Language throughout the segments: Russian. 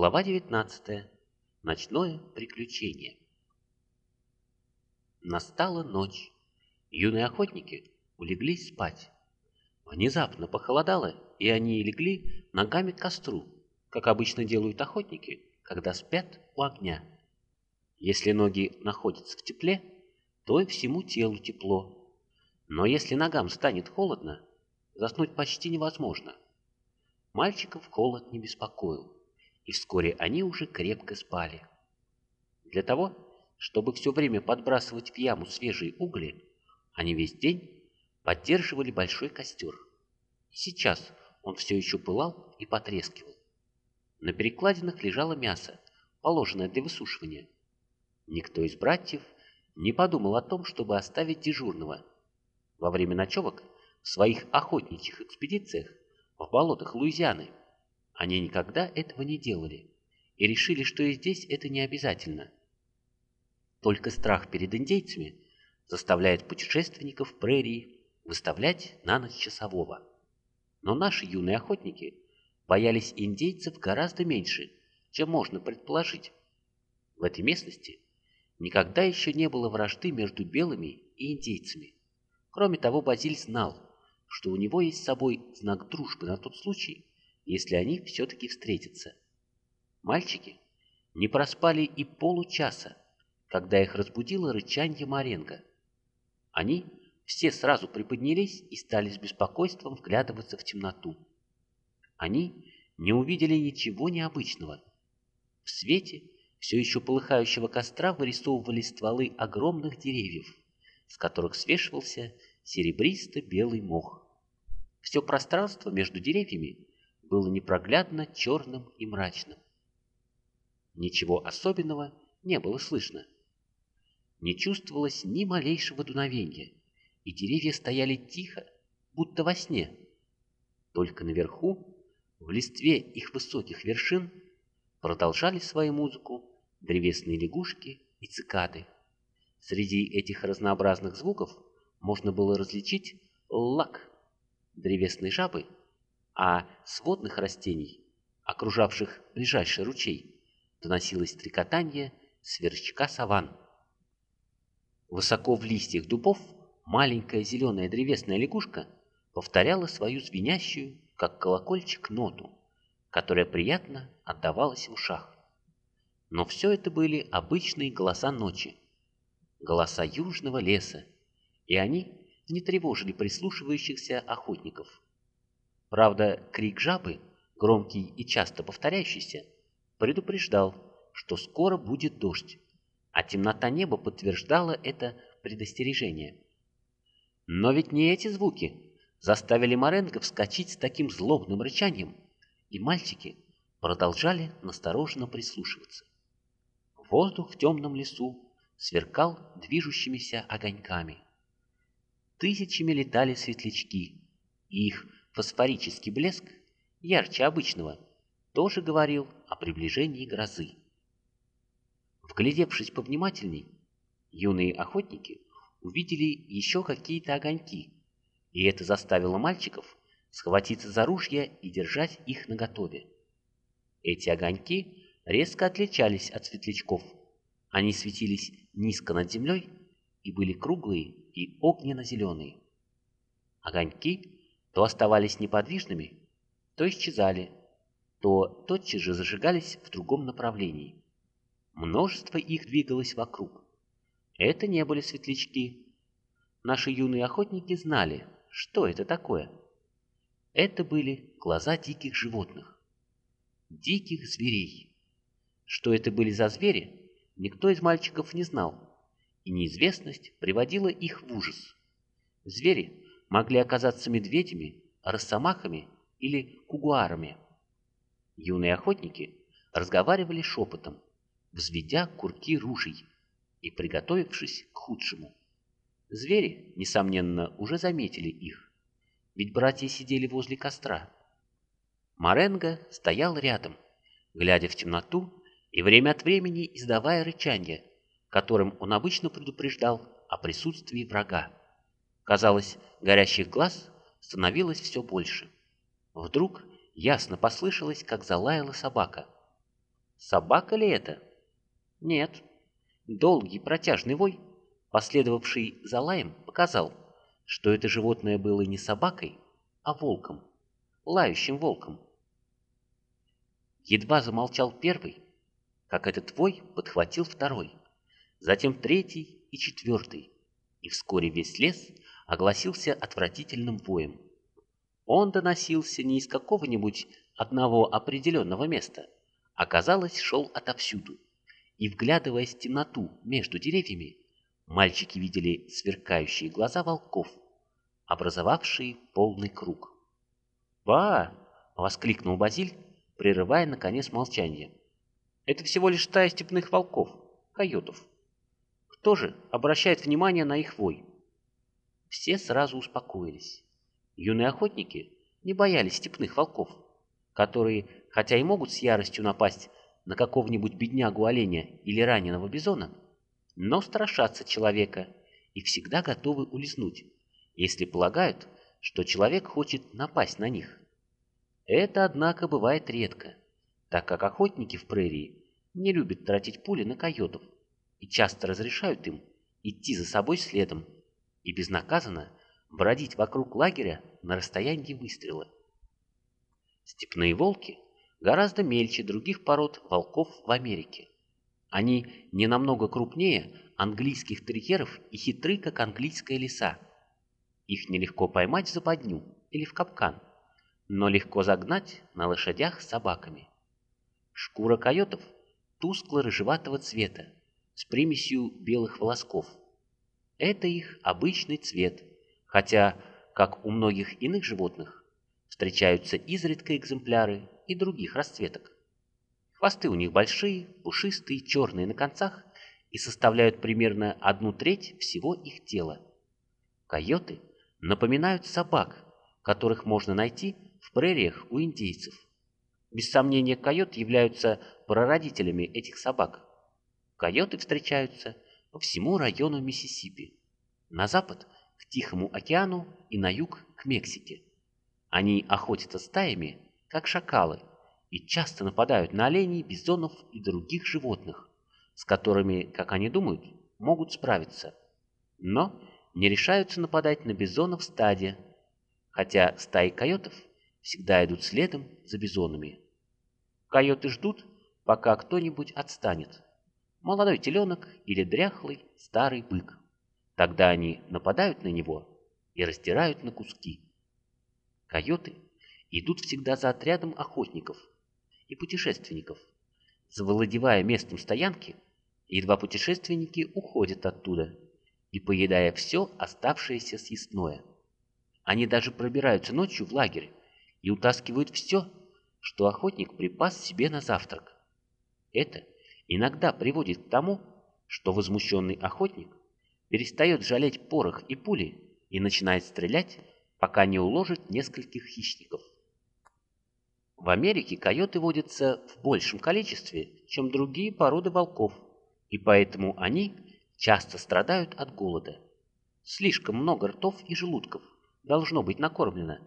Глава 19. Ночное приключение. Настала ночь. Юные охотники улеглись спать. Внезапно похолодало, и они легли ногами к костру, как обычно делают охотники, когда спят у огня. Если ноги находятся в тепле, то и всему телу тепло. Но если ногам станет холодно, заснуть почти невозможно. Мальчиков холод не беспокоил и вскоре они уже крепко спали. Для того, чтобы все время подбрасывать в яму свежие угли, они весь день поддерживали большой костер. И сейчас он все еще пылал и потрескивал. На перекладинах лежало мясо, положенное для высушивания. Никто из братьев не подумал о том, чтобы оставить дежурного. Во время ночевок в своих охотничьих экспедициях в болотах Луизианы они никогда этого не делали и решили, что и здесь это не обязательно. Только страх перед индейцами заставляет путешественников прерии выставлять на ночь часового. Но наши юные охотники боялись индейцев гораздо меньше, чем можно предположить. В этой местности никогда еще не было вражды между белыми и индейцами. Кроме того, Базиль знал, что у него есть с собой знак дружбы на тот случай, если они все-таки встретятся. Мальчики не проспали и получаса, когда их разбудило рычанье Маренго. Они все сразу приподнялись и стали с беспокойством вглядываться в темноту. Они не увидели ничего необычного. В свете все еще полыхающего костра вырисовывались стволы огромных деревьев, с которых свешивался серебристо-белый мох. Все пространство между деревьями было непроглядно черным и мрачным. Ничего особенного не было слышно. Не чувствовалось ни малейшего дуновения, и деревья стояли тихо, будто во сне. Только наверху, в листве их высоких вершин, продолжали свою музыку древесные лягушки и цикады. Среди этих разнообразных звуков можно было различить лак древесной жабы а с водных растений, окружавших ближайший ручей, доносилось трекотание сверчка саван. Высоко в листьях дубов маленькая зеленая древесная лягушка повторяла свою звенящую, как колокольчик, ноту, которая приятно отдавалась в ушах. Но все это были обычные голоса ночи, голоса южного леса, и они не тревожили прислушивающихся охотников. Правда, крик жабы, громкий и часто повторяющийся, предупреждал, что скоро будет дождь, а темнота неба подтверждала это предостережение. Но ведь не эти звуки заставили Маренго вскочить с таким злобным рычанием, и мальчики продолжали настороженно прислушиваться. Воздух в темном лесу сверкал движущимися огоньками. Тысячами летали светлячки, и их Фосфорический блеск, ярче обычного, тоже говорил о приближении грозы. Вглядевшись повнимательней, юные охотники увидели еще какие-то огоньки, и это заставило мальчиков схватиться за ружья и держать их наготове. Эти огоньки резко отличались от светлячков. Они светились низко над землей и были круглые и огненно-зеленые. Огоньки то оставались неподвижными, то исчезали, то тотчас же зажигались в другом направлении. Множество их двигалось вокруг. Это не были светлячки. Наши юные охотники знали, что это такое. Это были глаза диких животных. Диких зверей. Что это были за звери, никто из мальчиков не знал, и неизвестность приводила их в ужас. Звери могли оказаться медведями, росомахами или кугуарами. Юные охотники разговаривали шепотом, взведя курки ружей и приготовившись к худшему. Звери, несомненно, уже заметили их, ведь братья сидели возле костра. Маренго стоял рядом, глядя в темноту и время от времени издавая рычание, которым он обычно предупреждал о присутствии врага. Казалось, горящих глаз становилось все больше. Вдруг ясно послышалось, как залаяла собака. Собака ли это? Нет. Долгий протяжный вой, последовавший за лаем, показал, что это животное было не собакой, а волком, лающим волком. Едва замолчал первый, как этот вой подхватил второй, затем третий и четвертый, и вскоре весь лес огласился отвратительным воем. Он доносился не из какого-нибудь одного определенного места, а, казалось, шел отовсюду. И, вглядываясь в темноту между деревьями, мальчики видели сверкающие глаза волков, образовавшие полный круг. «Ба!» — воскликнул Базиль, прерывая, наконец, молчание. «Это всего лишь стая степных волков, койотов. Кто же обращает внимание на их вой?» Все сразу успокоились. Юные охотники не боялись степных волков, которые, хотя и могут с яростью напасть на какого-нибудь беднягу-оленя или раненого бизона, но страшатся человека и всегда готовы улизнуть, если полагают, что человек хочет напасть на них. Это, однако, бывает редко, так как охотники в прерии не любят тратить пули на койотов и часто разрешают им идти за собой следом и безнаказанно бродить вокруг лагеря на расстоянии выстрела. Степные волки гораздо мельче других пород волков в Америке. Они не намного крупнее английских терьеров и хитры, как английская лиса. Их нелегко поймать в западню или в капкан, но легко загнать на лошадях с собаками. Шкура койотов тускло-рыжеватого цвета, с примесью белых волосков. Это их обычный цвет, хотя, как у многих иных животных, встречаются изредка экземпляры и других расцветок. Хвосты у них большие, пушистые, черные на концах и составляют примерно одну треть всего их тела. Койоты напоминают собак, которых можно найти в прериях у индейцев. Без сомнения, койот являются прародителями этих собак. Койоты встречаются по всему району Миссисипи. На запад – к Тихому океану и на юг к Мексике. Они охотятся стаями, как шакалы, и часто нападают на оленей, бизонов и других животных, с которыми, как они думают, могут справиться. Но не решаются нападать на бизонов в стаде, хотя стаи койотов всегда идут следом за бизонами. Койоты ждут, пока кто-нибудь отстанет. Молодой теленок или дряхлый старый бык. Тогда они нападают на него и растирают на куски. Койоты идут всегда за отрядом охотников и путешественников. Завладевая местом стоянки, едва путешественники уходят оттуда и поедая все оставшееся съестное. Они даже пробираются ночью в лагерь и утаскивают все, что охотник припас себе на завтрак. Это иногда приводит к тому, что возмущенный охотник перестает жалеть порох и пули и начинает стрелять, пока не уложит нескольких хищников. В Америке койоты водятся в большем количестве, чем другие породы волков, и поэтому они часто страдают от голода. Слишком много ртов и желудков должно быть накормлено.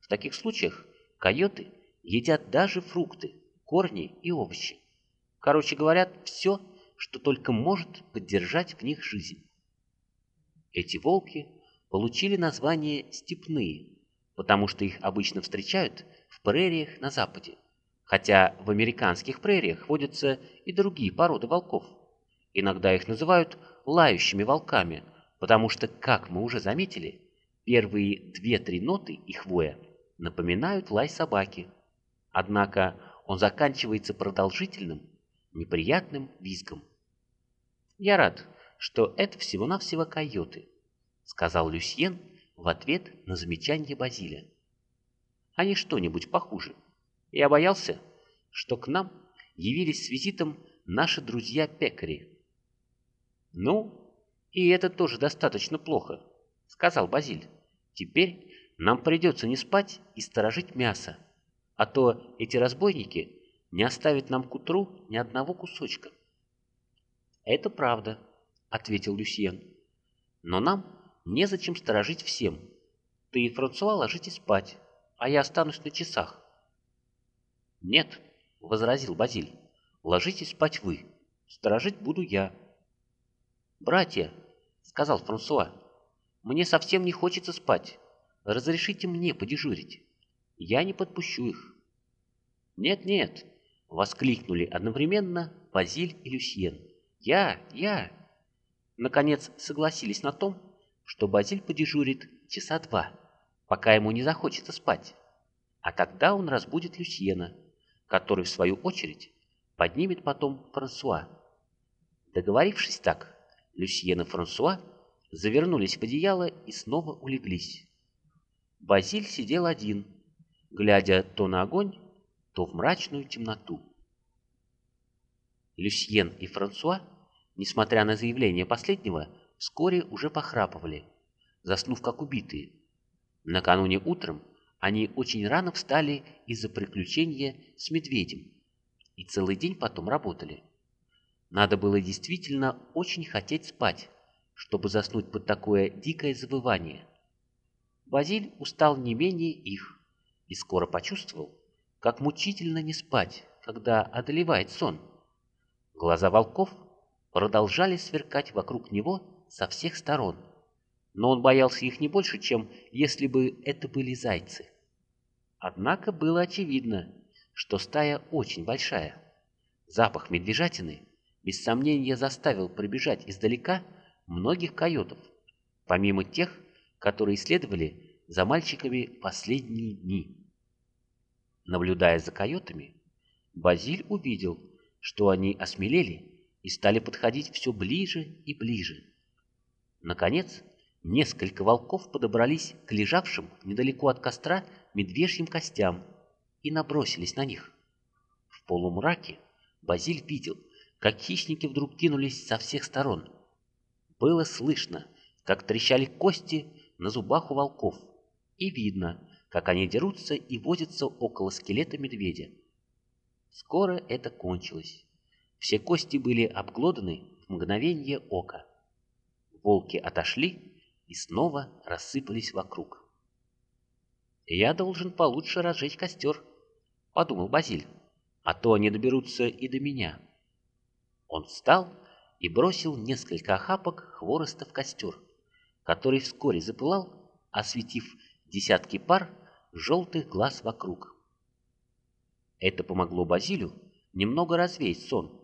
В таких случаях койоты едят даже фрукты, корни и овощи. Короче говоря, все, что только может поддержать в них жизнь. Эти волки получили название «степные», потому что их обычно встречают в прериях на западе, хотя в американских прериях водятся и другие породы волков. Иногда их называют лающими волками, потому что, как мы уже заметили, первые две-три ноты их воя напоминают лай собаки. Однако он заканчивается продолжительным, неприятным визгом. Я рад, что это всего-навсего койоты», — сказал Люсьен в ответ на замечание Базиля. «А не что-нибудь похуже. Я боялся, что к нам явились с визитом наши друзья-пекари». «Ну, и это тоже достаточно плохо», — сказал Базиль. «Теперь нам придется не спать и сторожить мясо, а то эти разбойники не оставят нам к утру ни одного кусочка». «Это правда», — ответил Люсьен. «Но нам незачем сторожить всем. Ты и Франсуа ложитесь спать, а я останусь на часах». «Нет», — возразил Базиль, ложитесь спать вы, сторожить буду я». «Братья», — сказал Франсуа, — «мне совсем не хочется спать. Разрешите мне подежурить. Я не подпущу их». «Нет-нет», — воскликнули одновременно Базиль и Люсьен. «Я, я!» Наконец согласились на том, что Базиль подежурит часа два, пока ему не захочется спать. А тогда он разбудит Люсьена, который, в свою очередь, поднимет потом Франсуа. Договорившись так, Люсьен и Франсуа завернулись в одеяло и снова улеглись. Базиль сидел один, глядя то на огонь, то в мрачную темноту. Люсьен и Франсуа, несмотря на заявление последнего, вскоре уже похрапывали, заснув как убитые. Накануне утром они очень рано встали из-за приключения с медведем и целый день потом работали. Надо было действительно очень хотеть спать, чтобы заснуть под такое дикое завывание. Базиль устал не менее их и скоро почувствовал, как мучительно не спать, когда одолевает сон. Глаза волков продолжали сверкать вокруг него со всех сторон, но он боялся их не больше, чем если бы это были зайцы. Однако было очевидно, что стая очень большая. Запах медвежатины без сомнения заставил прибежать издалека многих койотов, помимо тех, которые следовали за мальчиками последние дни. Наблюдая за койотами, Базиль увидел, что они осмелели и стали подходить все ближе и ближе. Наконец, несколько волков подобрались к лежавшим недалеко от костра медвежьим костям и набросились на них. В полумраке Базиль видел, как хищники вдруг кинулись со всех сторон. Было слышно, как трещали кости на зубах у волков, и видно, как они дерутся и возятся около скелета медведя. Скоро это кончилось. Все кости были обглоданы в мгновение ока. Волки отошли и снова рассыпались вокруг. «Я должен получше разжечь костер», — подумал Базиль, «а то они доберутся и до меня». Он встал и бросил несколько охапок хвороста в костер, который вскоре запылал, осветив десятки пар желтых глаз вокруг. Это помогло Базилю немного развеять сон.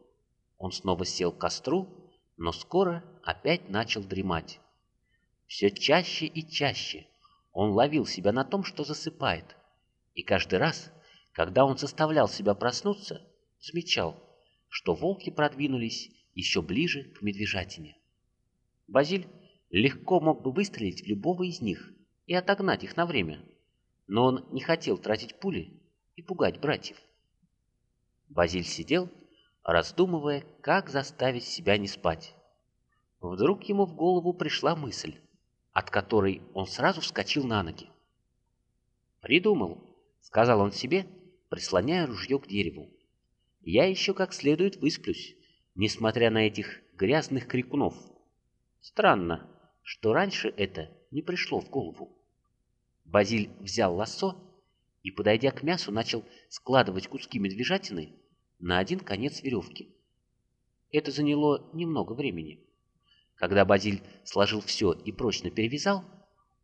Он снова сел к костру, но скоро опять начал дремать. Все чаще и чаще он ловил себя на том, что засыпает, и каждый раз, когда он заставлял себя проснуться, замечал, что волки продвинулись еще ближе к медвежатине. Базиль легко мог бы выстрелить в любого из них и отогнать их на время, но он не хотел тратить пули и пугать братьев. Базиль сидел, раздумывая, как заставить себя не спать. Вдруг ему в голову пришла мысль, от которой он сразу вскочил на ноги. «Придумал», — сказал он себе, прислоняя ружье к дереву. «Я еще как следует высплюсь, несмотря на этих грязных крикунов. Странно, что раньше это не пришло в голову». Базиль взял лассо и, подойдя к мясу, начал складывать куски медвежатины на один конец веревки. Это заняло немного времени. Когда Базиль сложил все и прочно перевязал,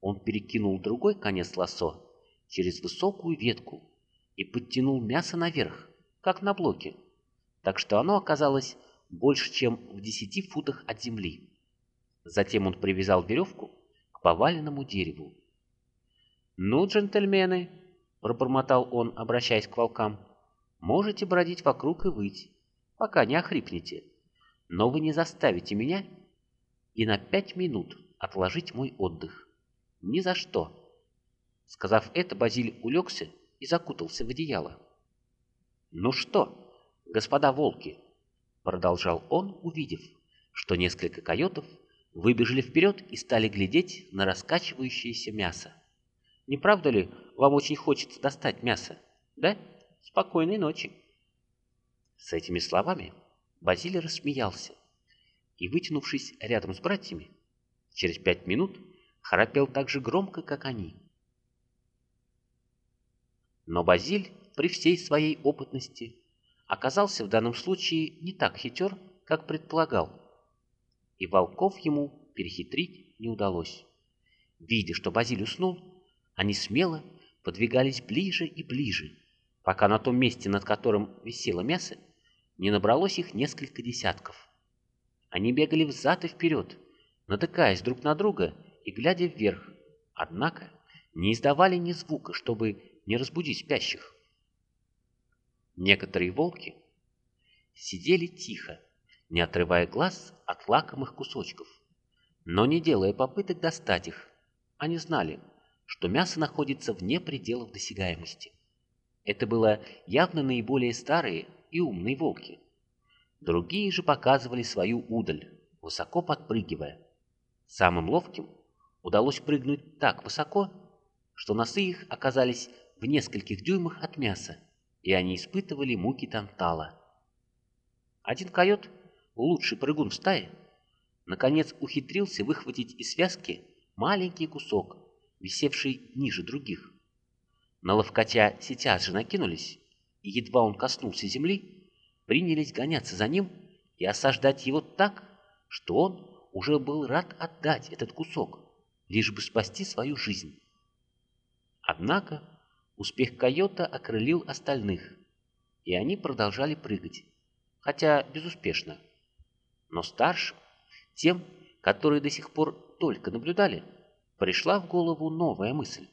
он перекинул другой конец лассо через высокую ветку и подтянул мясо наверх, как на блоке, так что оно оказалось больше, чем в десяти футах от земли. Затем он привязал веревку к поваленному дереву. «Ну, джентльмены», — пробормотал он, обращаясь к волкам, — «можете бродить вокруг и выть, пока не охрипнете. Но вы не заставите меня и на пять минут отложить мой отдых. Ни за что». Сказав это, Базиль улегся и закутался в одеяло. «Ну что, господа волки?» — продолжал он, увидев, что несколько койотов выбежали вперед и стали глядеть на раскачивающееся мясо. Не правда ли, вам очень хочется достать мясо? Да? Спокойной ночи. С этими словами Базилий рассмеялся и, вытянувшись рядом с братьями, через пять минут храпел так же громко, как они. Но Базиль при всей своей опытности оказался в данном случае не так хитер, как предполагал, и волков ему перехитрить не удалось. Видя, что Базиль уснул, они смело подвигались ближе и ближе, пока на том месте, над которым висело мясо, не набралось их несколько десятков. Они бегали взад и вперед, натыкаясь друг на друга и глядя вверх, однако не издавали ни звука, чтобы не разбудить спящих. Некоторые волки сидели тихо, не отрывая глаз от лакомых кусочков, но не делая попыток достать их. Они знали, что мясо находится вне пределов досягаемости. Это было явно наиболее старые и умные волки. Другие же показывали свою удаль, высоко подпрыгивая. Самым ловким удалось прыгнуть так высоко, что носы их оказались в нескольких дюймах от мяса, и они испытывали муки тантала. Один койот, лучший прыгун в стае, наконец ухитрился выхватить из связки маленький кусок, висевший ниже других. На ловкотя сейчас же накинулись, и едва он коснулся земли, принялись гоняться за ним и осаждать его так, что он уже был рад отдать этот кусок, лишь бы спасти свою жизнь. Однако успех койота окрылил остальных, и они продолжали прыгать, хотя безуспешно. Но старшим, тем, которые до сих пор только наблюдали, пришла в голову новая мысль.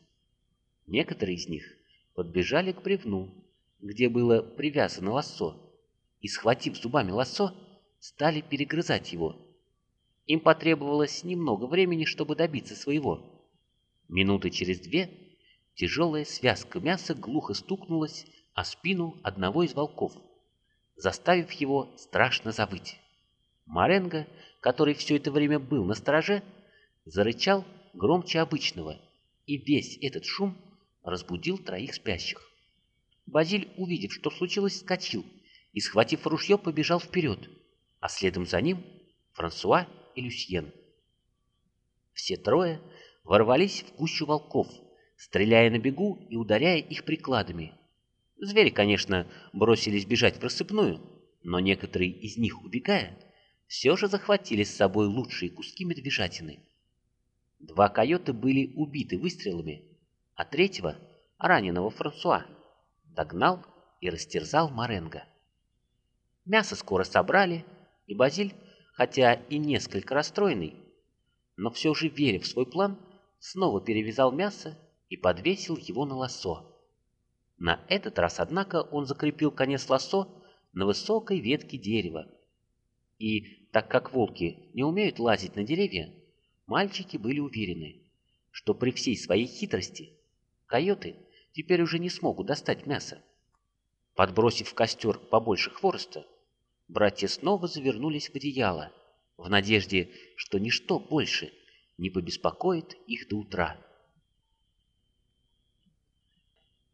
Некоторые из них подбежали к бревну, где было привязано лассо, и, схватив зубами лассо, стали перегрызать его. Им потребовалось немного времени, чтобы добиться своего. Минуты через две тяжелая связка мяса глухо стукнулась о спину одного из волков, заставив его страшно завыть. Маренго, который все это время был на стороже, зарычал громче обычного, и весь этот шум разбудил троих спящих. Базиль, увидев, что случилось, вскочил и, схватив ружье, побежал вперед, а следом за ним Франсуа и Люсьен. Все трое ворвались в кущу волков, стреляя на бегу и ударяя их прикладами. Звери, конечно, бросились бежать в рассыпную, но некоторые из них, убегая, все же захватили с собой лучшие куски медвежатины. Два койота были убиты выстрелами, а третьего, раненого Франсуа, догнал и растерзал Маренго. Мясо скоро собрали, и Базиль, хотя и несколько расстроенный, но все же веря в свой план, снова перевязал мясо и подвесил его на лосо. На этот раз, однако, он закрепил конец лосо на высокой ветке дерева. И, так как волки не умеют лазить на деревья, мальчики были уверены, что при всей своей хитрости койоты теперь уже не смогут достать мясо. Подбросив в костер побольше хвороста, братья снова завернулись в одеяло, в надежде, что ничто больше не побеспокоит их до утра.